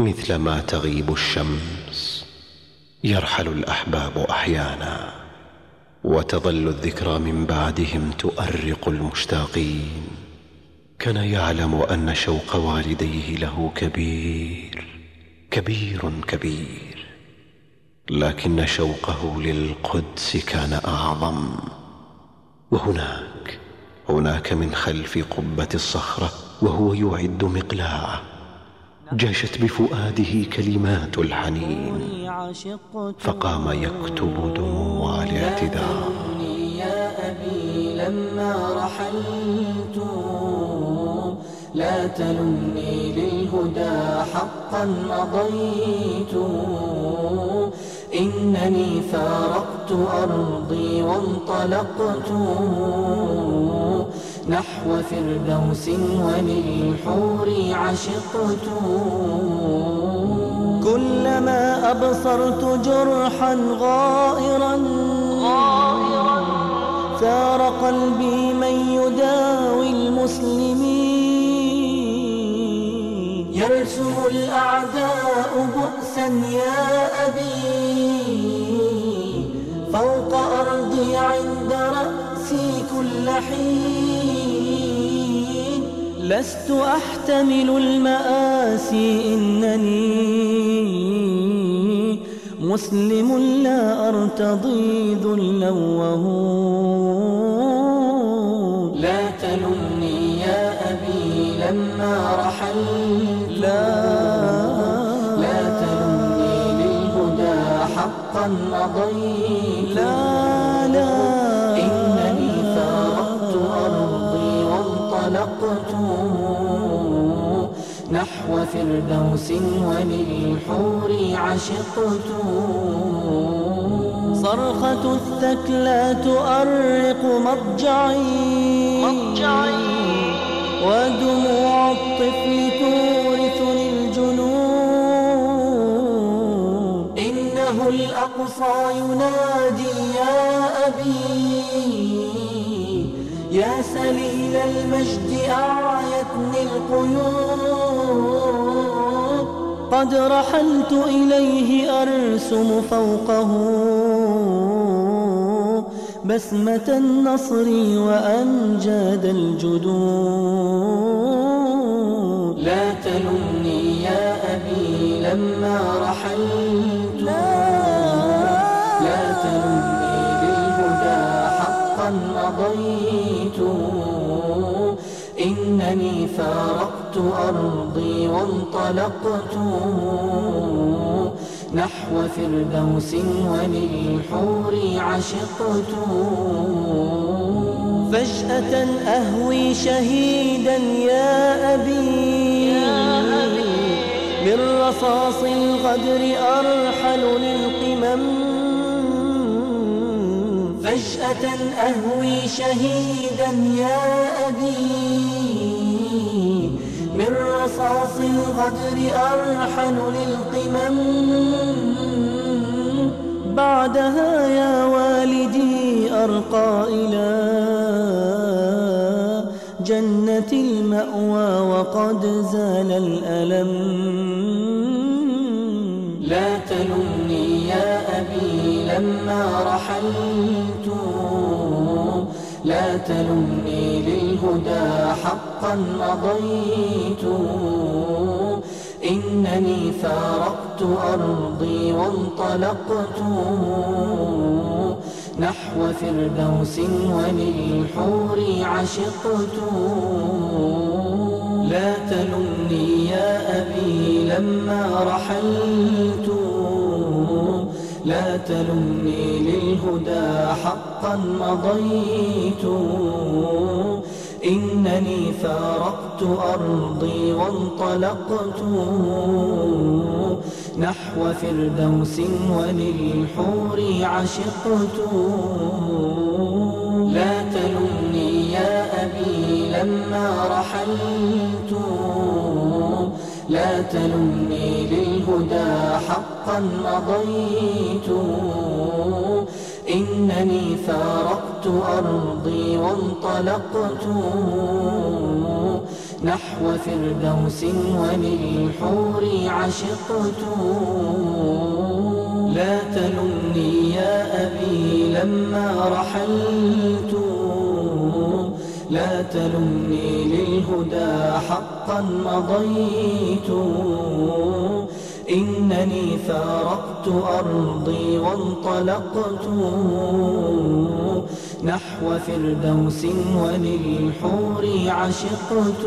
مثلما تغيب الشمس يرحل الأحباب أحيانا وتظل الذكرى من بعدهم تؤرق المشتاقين. كان يعلم أن شوق والديه له كبير كبير كبير لكن شوقه للقدس كان أعظم. وهناك هناك من خلف قبة الصخرة وهو يعد مقلاعه. جاشت بفؤاده كلمات الحنين. فقام يكتب دموع الاعتذار. يا أبي لما رحلت لا تلمني للهدى حقا مضيت إنني فارقت أرضي وانطلقت. نحو فردوس وللحور عشقت كلما أبصرت جرحا غائرا ثار قلبي من يداوي المسلمين. يرسم الأعداء بؤسا يا أبي فوق أرضي عند رأسي كل حين. لست أحتمل المآسي إنني مسلم لا أرتضي ذلا وهو لا تلمني يا أبي لما رحلت لا. لا تلمني للهدى حقا مضيت. لا لا. نحو فردوس وللحور عشقت. صرخة الثكلى تؤرق مضجعي مضجعي ودموع الطفل تورثني الجنون إنه الأقصى ينادي يا أبي. يا سليل المجد أعيتني القيود قد رحلت إليه أرسم فوقه بسمة النصر وأمجاد الجدود. لا تلمني يا أبي لما رحلت. لا مضيت إنني فارقت أرضي وانطلقت. نحو فردوس وللحور عشقت. فجأة أهوي شهيدا يا أبي. من رصاص الغدر أرحل للقمم. فجأة أهوي شهيدا يا أبي. من رصاص الغدر أرحل للقمم. بعدها يا والدي أرقى إلى جنة المأوى وقد زال الألم. لما رحلت لا تلمني للهدى حقا مضيت. إنني فارقت أرضي وانطلقت نحو فردوس وللحور عشقت. لا تلمني يا أبي لما رحلت لا تلمني للهدى حقا مضيت. إنني فارقت أرضي وانطلقت. نحو فردوس وللحور عشقت. لا تلمني يا أبي لما رحلت. لا تلمني للهدى حقا مضيت إنني فارقت أرضي وانطلقت. نحو فردوس وللحور عشقت. لا تلمني يا أبي لما رحلت. لا تلمني للهدى حقا مضيت إنني فارقت أرضي وانطلقت. نحو فردوس وللحور عشقت.